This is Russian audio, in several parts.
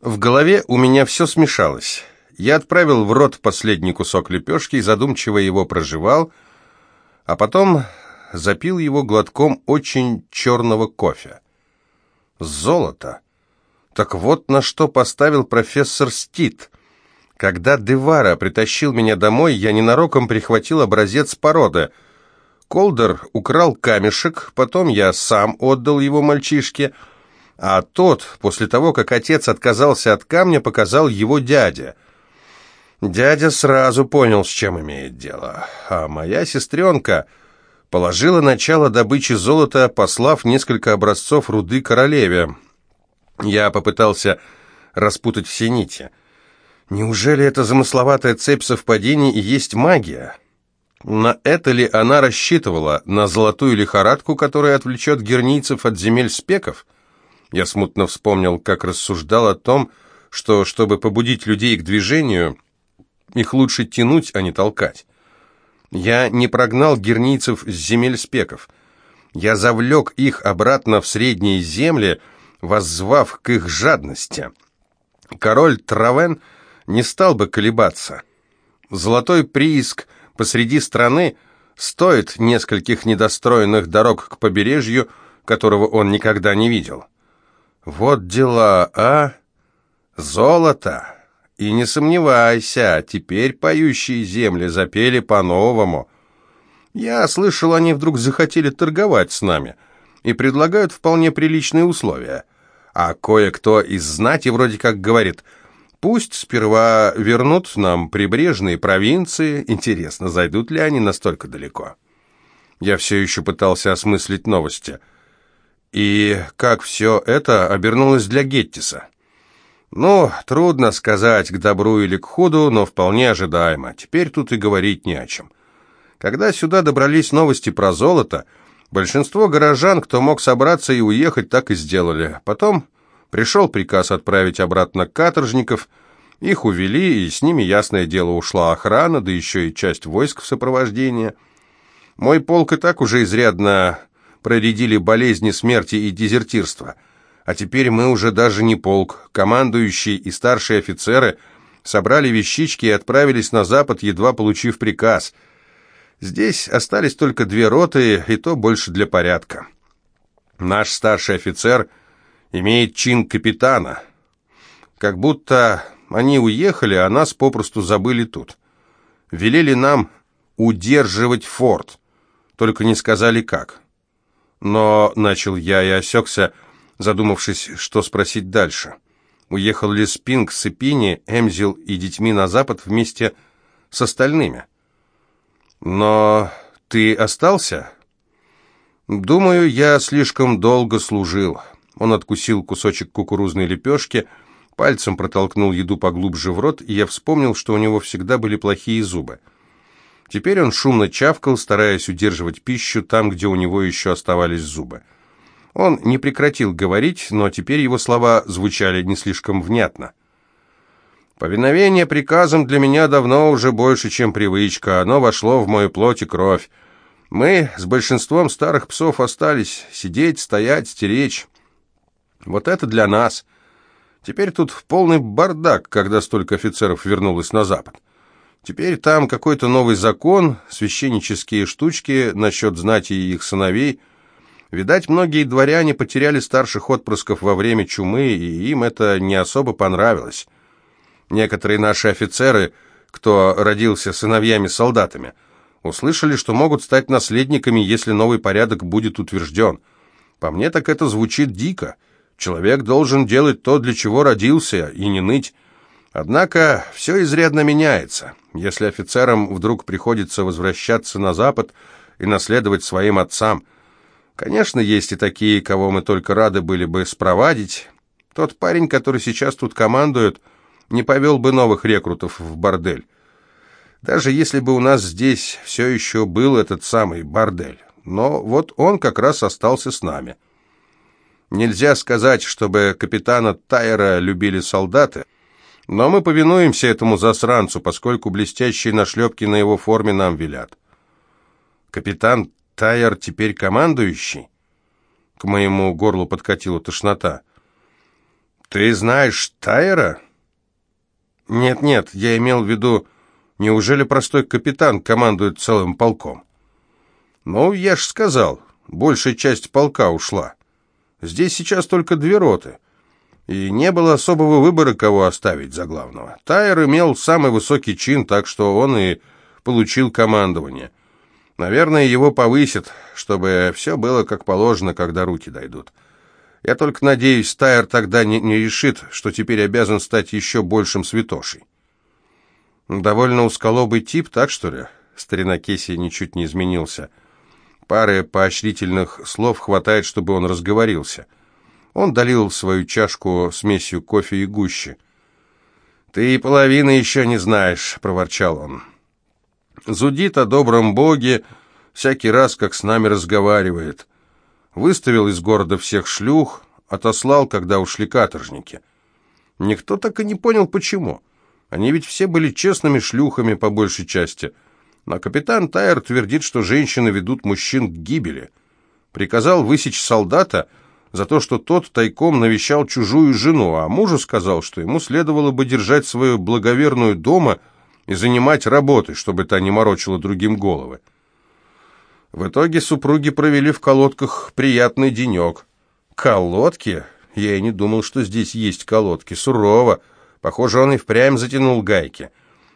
В голове у меня все смешалось. Я отправил в рот последний кусок лепешки и задумчиво его прожевал, а потом запил его глотком очень черного кофе. Золото. Так вот на что поставил профессор Стит. Когда Девара притащил меня домой, я ненароком прихватил образец породы. Колдер украл камешек, потом я сам отдал его мальчишке, а тот, после того, как отец отказался от камня, показал его дяде. Дядя сразу понял, с чем имеет дело, а моя сестренка положила начало добыче золота, послав несколько образцов руды королеве. Я попытался распутать все нити. Неужели эта замысловатая цепь совпадений и есть магия? На это ли она рассчитывала? На золотую лихорадку, которая отвлечет гернийцев от земель спеков? Я смутно вспомнил, как рассуждал о том, что, чтобы побудить людей к движению, их лучше тянуть, а не толкать. Я не прогнал гернийцев с земель спеков. Я завлек их обратно в средние земли, воззвав к их жадности. Король Травен не стал бы колебаться. Золотой прииск посреди страны стоит нескольких недостроенных дорог к побережью, которого он никогда не видел. Вот дела, а? Золото! И не сомневайся, теперь поющие земли запели по-новому. Я слышал, они вдруг захотели торговать с нами и предлагают вполне приличные условия. А кое-кто из знати вроде как говорит, пусть сперва вернут нам прибрежные провинции, интересно, зайдут ли они настолько далеко. Я все еще пытался осмыслить новости. И как все это обернулось для Геттиса? Ну, трудно сказать, к добру или к худу, но вполне ожидаемо. Теперь тут и говорить не о чем. Когда сюда добрались новости про золото, большинство горожан, кто мог собраться и уехать, так и сделали. Потом пришел приказ отправить обратно каторжников, их увели, и с ними, ясное дело, ушла охрана, да еще и часть войск в сопровождении. Мой полк и так уже изрядно проредили болезни, смерти и дезертирства – а теперь мы уже даже не полк. Командующий и старшие офицеры собрали вещички и отправились на запад, едва получив приказ. Здесь остались только две роты, и то больше для порядка. Наш старший офицер имеет чин капитана. Как будто они уехали, а нас попросту забыли тут. Велели нам удерживать форт, только не сказали как. Но начал я и осекся, задумавшись, что спросить дальше. Уехал ли Спинг с Эпини, Эмзил и детьми на запад вместе с остальными? Но ты остался? Думаю, я слишком долго служил. Он откусил кусочек кукурузной лепешки, пальцем протолкнул еду поглубже в рот, и я вспомнил, что у него всегда были плохие зубы. Теперь он шумно чавкал, стараясь удерживать пищу там, где у него еще оставались зубы. Он не прекратил говорить, но теперь его слова звучали не слишком внятно. «Повиновение приказам для меня давно уже больше, чем привычка. Оно вошло в мою плоть и кровь. Мы с большинством старых псов остались сидеть, стоять, стеречь. Вот это для нас. Теперь тут полный бардак, когда столько офицеров вернулось на Запад. Теперь там какой-то новый закон, священнические штучки насчет знати и их сыновей — Видать, многие дворяне потеряли старших отпрысков во время чумы, и им это не особо понравилось. Некоторые наши офицеры, кто родился сыновьями-солдатами, услышали, что могут стать наследниками, если новый порядок будет утвержден. По мне так это звучит дико. Человек должен делать то, для чего родился, и не ныть. Однако все изрядно меняется. Если офицерам вдруг приходится возвращаться на Запад и наследовать своим отцам – Конечно, есть и такие, кого мы только рады были бы спровадить. Тот парень, который сейчас тут командует, не повел бы новых рекрутов в бордель. Даже если бы у нас здесь все еще был этот самый бордель. Но вот он как раз остался с нами. Нельзя сказать, чтобы капитана Тайера любили солдаты, но мы повинуемся этому засранцу, поскольку блестящие нашлепки на его форме нам велят. Капитан Тайер теперь командующий? К моему горлу подкатила тошнота. «Ты знаешь Тайера?» «Нет-нет, я имел в виду, неужели простой капитан командует целым полком?» «Ну, я ж сказал, большая часть полка ушла. Здесь сейчас только две роты, и не было особого выбора, кого оставить за главного. Тайер имел самый высокий чин, так что он и получил командование. Наверное, его повысят, чтобы все было как положено, когда руки дойдут». Я только надеюсь, Тайер тогда не, не решит, что теперь обязан стать еще большим святошей. Довольно усколобый тип, так что ли? Старина Кесси ничуть не изменился. Пары поощрительных слов хватает, чтобы он разговорился. Он долил свою чашку смесью кофе и гущи. «Ты и половины еще не знаешь», — проворчал он. «Зудит о добром боге всякий раз, как с нами разговаривает» выставил из города всех шлюх, отослал, когда ушли каторжники. Никто так и не понял, почему. Они ведь все были честными шлюхами по большей части. Но капитан Тайер твердит, что женщины ведут мужчин к гибели. Приказал высечь солдата за то, что тот тайком навещал чужую жену, а мужу сказал, что ему следовало бы держать свою благоверную дома и занимать работой, чтобы та не морочила другим головы. В итоге супруги провели в колодках приятный денек. Колодки? Я и не думал, что здесь есть колодки. Сурово. Похоже, он и впрямь затянул гайки.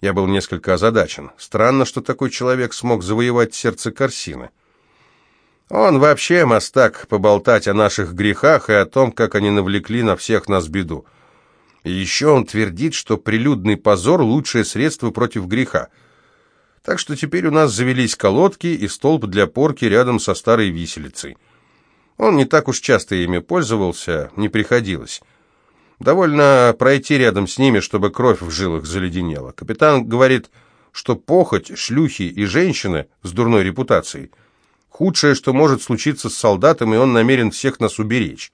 Я был несколько озадачен. Странно, что такой человек смог завоевать сердце Корсины. Он вообще мастак поболтать о наших грехах и о том, как они навлекли на всех нас беду. И еще он твердит, что прилюдный позор – лучшее средство против греха – так что теперь у нас завелись колодки и столб для порки рядом со старой виселицей. Он не так уж часто ими пользовался, не приходилось. Довольно пройти рядом с ними, чтобы кровь в жилах заледенела. Капитан говорит, что похоть, шлюхи и женщины с дурной репутацией – худшее, что может случиться с солдатом, и он намерен всех нас уберечь.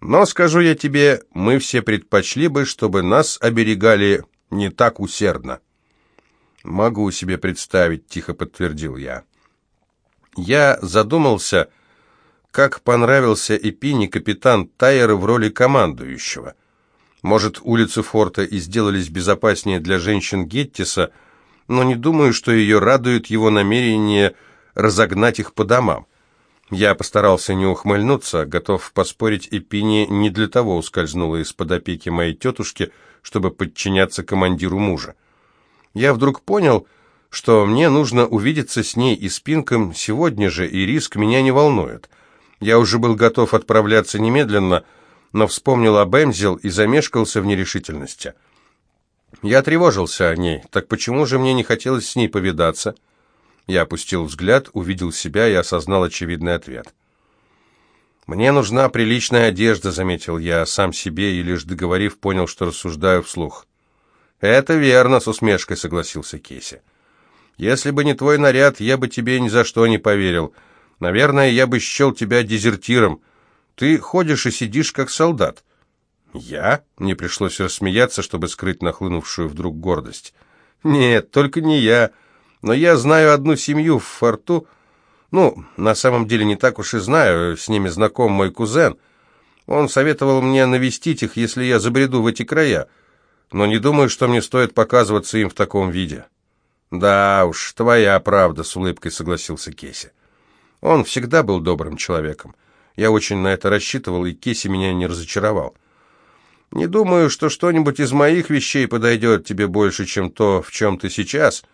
Но, скажу я тебе, мы все предпочли бы, чтобы нас оберегали не так усердно. «Могу себе представить», — тихо подтвердил я. Я задумался, как понравился Эпине капитан Тайера в роли командующего. Может, улицы форта и сделались безопаснее для женщин Геттиса, но не думаю, что ее радует его намерение разогнать их по домам. Я постарался не ухмыльнуться, готов поспорить, Эпине не для того ускользнула из-под опеки моей тетушки, чтобы подчиняться командиру мужа. Я вдруг понял, что мне нужно увидеться с ней и спинком сегодня же, и риск меня не волнует. Я уже был готов отправляться немедленно, но вспомнил об Эмзел и замешкался в нерешительности. Я тревожился о ней, так почему же мне не хотелось с ней повидаться? Я опустил взгляд, увидел себя и осознал очевидный ответ. «Мне нужна приличная одежда», — заметил я сам себе и, лишь договорив, понял, что рассуждаю вслух. «Это верно», — с усмешкой согласился Кейси. «Если бы не твой наряд, я бы тебе ни за что не поверил. Наверное, я бы счел тебя дезертиром. Ты ходишь и сидишь, как солдат». «Я?» — мне пришлось рассмеяться, чтобы скрыть нахлынувшую вдруг гордость. «Нет, только не я. Но я знаю одну семью в форту. Ну, на самом деле не так уж и знаю, с ними знаком мой кузен. Он советовал мне навестить их, если я забреду в эти края но не думаю, что мне стоит показываться им в таком виде». «Да уж, твоя правда», — с улыбкой согласился Кеси. «Он всегда был добрым человеком. Я очень на это рассчитывал, и Кеси меня не разочаровал. Не думаю, что что-нибудь из моих вещей подойдет тебе больше, чем то, в чем ты сейчас.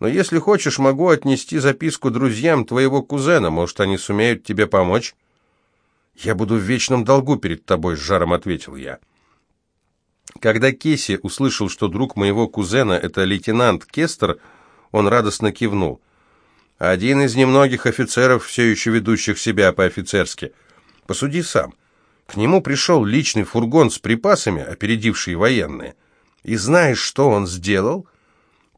Но если хочешь, могу отнести записку друзьям твоего кузена. Может, они сумеют тебе помочь?» «Я буду в вечном долгу перед тобой», — с жаром ответил я. Когда Кеси услышал, что друг моего кузена – это лейтенант Кестер, он радостно кивнул. Один из немногих офицеров, все еще ведущих себя по-офицерски. Посуди сам. К нему пришел личный фургон с припасами, опередивший военные. И знаешь, что он сделал?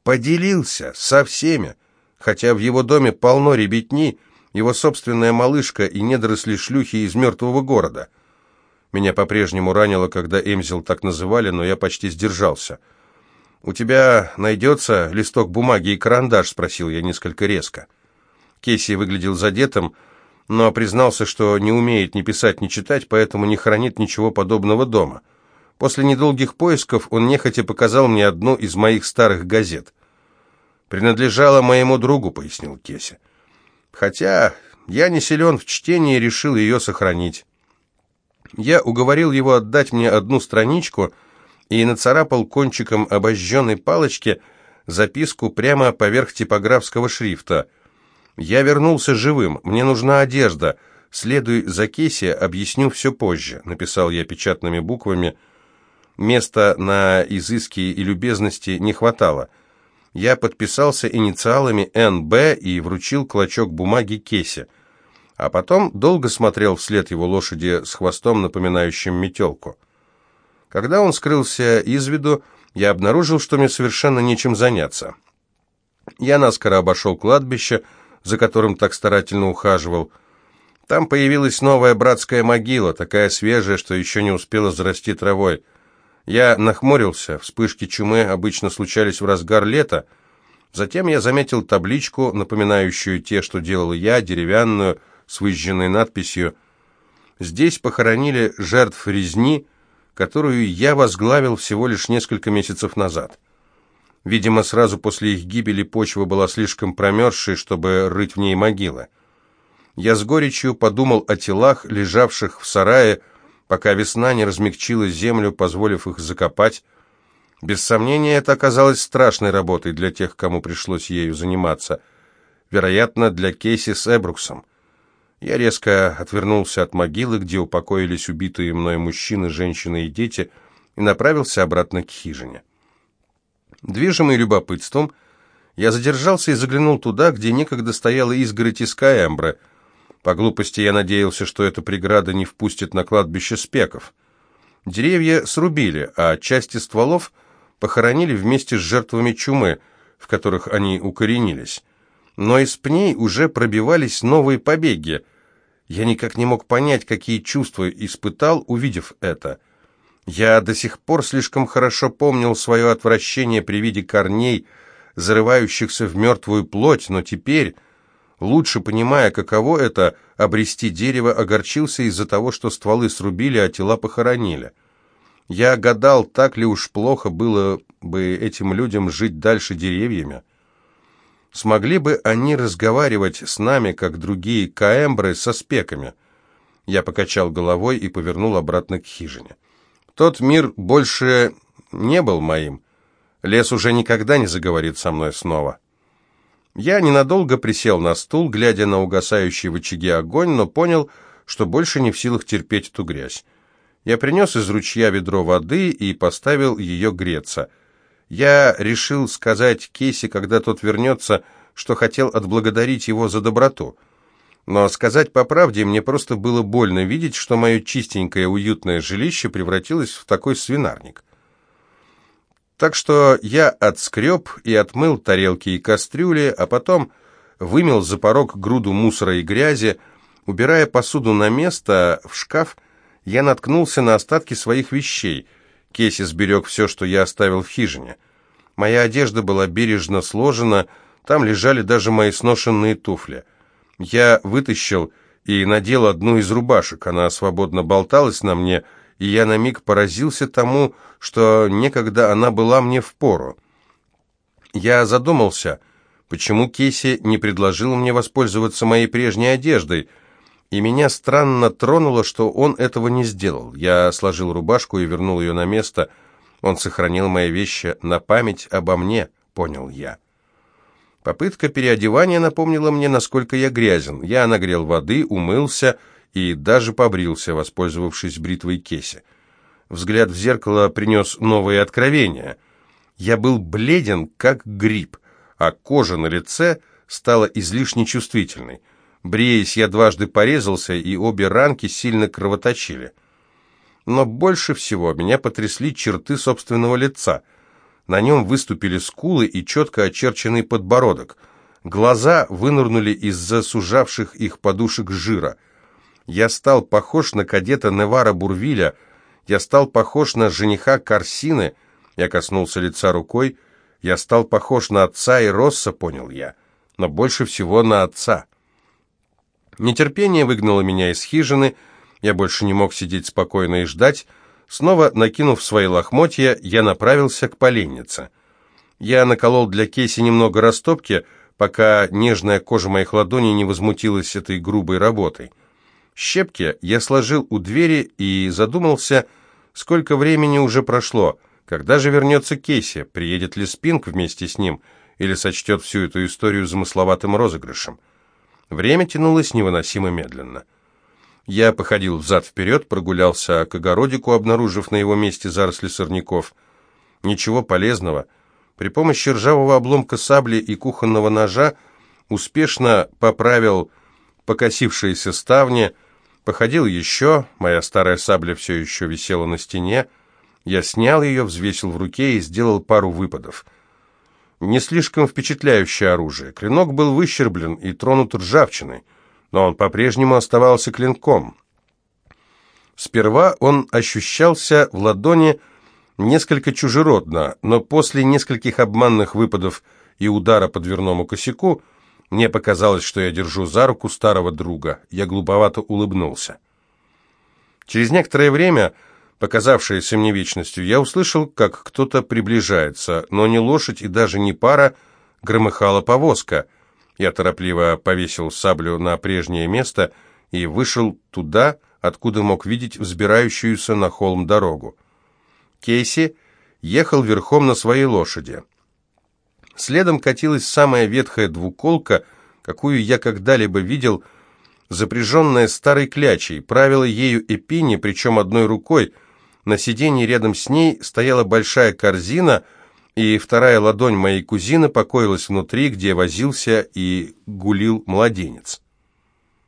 Поделился со всеми. Хотя в его доме полно ребятни, его собственная малышка и недоросли шлюхи из мертвого города – меня по-прежнему ранило, когда Эмзил так называли, но я почти сдержался. «У тебя найдется листок бумаги и карандаш?» — спросил я несколько резко. Кейси выглядел задетым, но признался, что не умеет ни писать, ни читать, поэтому не хранит ничего подобного дома. После недолгих поисков он нехотя показал мне одну из моих старых газет. «Принадлежала моему другу», — пояснил Кеся. «Хотя я не силен в чтении решил ее сохранить». Я уговорил его отдать мне одну страничку и нацарапал кончиком обожженной палочки записку прямо поверх типографского шрифта. «Я вернулся живым, мне нужна одежда. Следуй за Кейси, объясню все позже», — написал я печатными буквами. Места на изыски и любезности не хватало. Я подписался инициалами «НБ» и вручил клочок бумаги Кесе а потом долго смотрел вслед его лошади с хвостом, напоминающим метелку. Когда он скрылся из виду, я обнаружил, что мне совершенно нечем заняться. Я наскоро обошел кладбище, за которым так старательно ухаживал. Там появилась новая братская могила, такая свежая, что еще не успела зарасти травой. Я нахмурился, вспышки чумы обычно случались в разгар лета. Затем я заметил табличку, напоминающую те, что делал я, деревянную, с выжженной надписью «Здесь похоронили жертв резни, которую я возглавил всего лишь несколько месяцев назад». Видимо, сразу после их гибели почва была слишком промерзшей, чтобы рыть в ней могилы. Я с горечью подумал о телах, лежавших в сарае, пока весна не размягчила землю, позволив их закопать. Без сомнения, это оказалось страшной работой для тех, кому пришлось ею заниматься. Вероятно, для Кейси с Эбруксом. Я резко отвернулся от могилы, где упокоились убитые мной мужчины, женщины и дети, и направился обратно к хижине. Движимый любопытством, я задержался и заглянул туда, где некогда стояла изгородь из каэмбры. По глупости я надеялся, что эта преграда не впустит на кладбище спеков. Деревья срубили, а части стволов похоронили вместе с жертвами чумы, в которых они укоренились. Но из пней уже пробивались новые побеги, я никак не мог понять, какие чувства испытал, увидев это. Я до сих пор слишком хорошо помнил свое отвращение при виде корней, зарывающихся в мертвую плоть, но теперь, лучше понимая, каково это, обрести дерево, огорчился из-за того, что стволы срубили, а тела похоронили. Я гадал, так ли уж плохо было бы этим людям жить дальше деревьями. Смогли бы они разговаривать с нами, как другие каэмбры со спеками? Я покачал головой и повернул обратно к хижине. Тот мир больше не был моим. Лес уже никогда не заговорит со мной снова. Я ненадолго присел на стул, глядя на угасающий в очаге огонь, но понял, что больше не в силах терпеть эту грязь. Я принес из ручья ведро воды и поставил ее греться — я решил сказать Кейси, когда тот вернется, что хотел отблагодарить его за доброту. Но сказать по правде, мне просто было больно видеть, что мое чистенькое уютное жилище превратилось в такой свинарник. Так что я отскреб и отмыл тарелки и кастрюли, а потом вымел за порог груду мусора и грязи. Убирая посуду на место, в шкаф, я наткнулся на остатки своих вещей — Кейси сберег все, что я оставил в хижине. Моя одежда была бережно сложена, там лежали даже мои сношенные туфли. Я вытащил и надел одну из рубашек, она свободно болталась на мне, и я на миг поразился тому, что некогда она была мне в пору. Я задумался, почему Кейси не предложил мне воспользоваться моей прежней одеждой — и меня странно тронуло, что он этого не сделал. Я сложил рубашку и вернул ее на место. Он сохранил мои вещи на память обо мне, понял я. Попытка переодевания напомнила мне, насколько я грязен. Я нагрел воды, умылся и даже побрился, воспользовавшись бритвой Кеси. Взгляд в зеркало принес новые откровения. Я был бледен, как гриб, а кожа на лице стала излишне чувствительной. Бреясь, я дважды порезался, и обе ранки сильно кровоточили. Но больше всего меня потрясли черты собственного лица. На нем выступили скулы и четко очерченный подбородок. Глаза вынырнули из-за сужавших их подушек жира. Я стал похож на кадета Невара Бурвиля, я стал похож на жениха Корсины, я коснулся лица рукой, я стал похож на отца и Росса, понял я, но больше всего на отца. Нетерпение выгнало меня из хижины, я больше не мог сидеть спокойно и ждать. Снова накинув свои лохмотья, я направился к поленнице. Я наколол для Кейси немного растопки, пока нежная кожа моих ладоней не возмутилась этой грубой работой. Щепки я сложил у двери и задумался, сколько времени уже прошло, когда же вернется Кейси, приедет ли Спинг вместе с ним, или сочтет всю эту историю замысловатым розыгрышем. Время тянулось невыносимо медленно. Я походил взад-вперед, прогулялся к огородику, обнаружив на его месте заросли сорняков. Ничего полезного. При помощи ржавого обломка сабли и кухонного ножа успешно поправил покосившиеся ставни, походил еще, моя старая сабля все еще висела на стене, я снял ее, взвесил в руке и сделал пару выпадов. Не слишком впечатляющее оружие. Клинок был выщерблен и тронут ржавчиной, но он по-прежнему оставался клинком. Сперва он ощущался в ладони несколько чужеродно, но после нескольких обманных выпадов и удара по дверному косяку мне показалось, что я держу за руку старого друга. Я глуповато улыбнулся. Через некоторое время показавшееся мне вечностью, я услышал, как кто-то приближается, но не лошадь и даже не пара, громыхала повозка. Я торопливо повесил саблю на прежнее место и вышел туда, откуда мог видеть взбирающуюся на холм дорогу. Кейси ехал верхом на своей лошади. Следом катилась самая ветхая двуколка, какую я когда-либо видел, запряженная старой клячей, правила ею Эпини, причем одной рукой, на сиденье рядом с ней стояла большая корзина, и вторая ладонь моей кузины покоилась внутри, где возился и гулил младенец.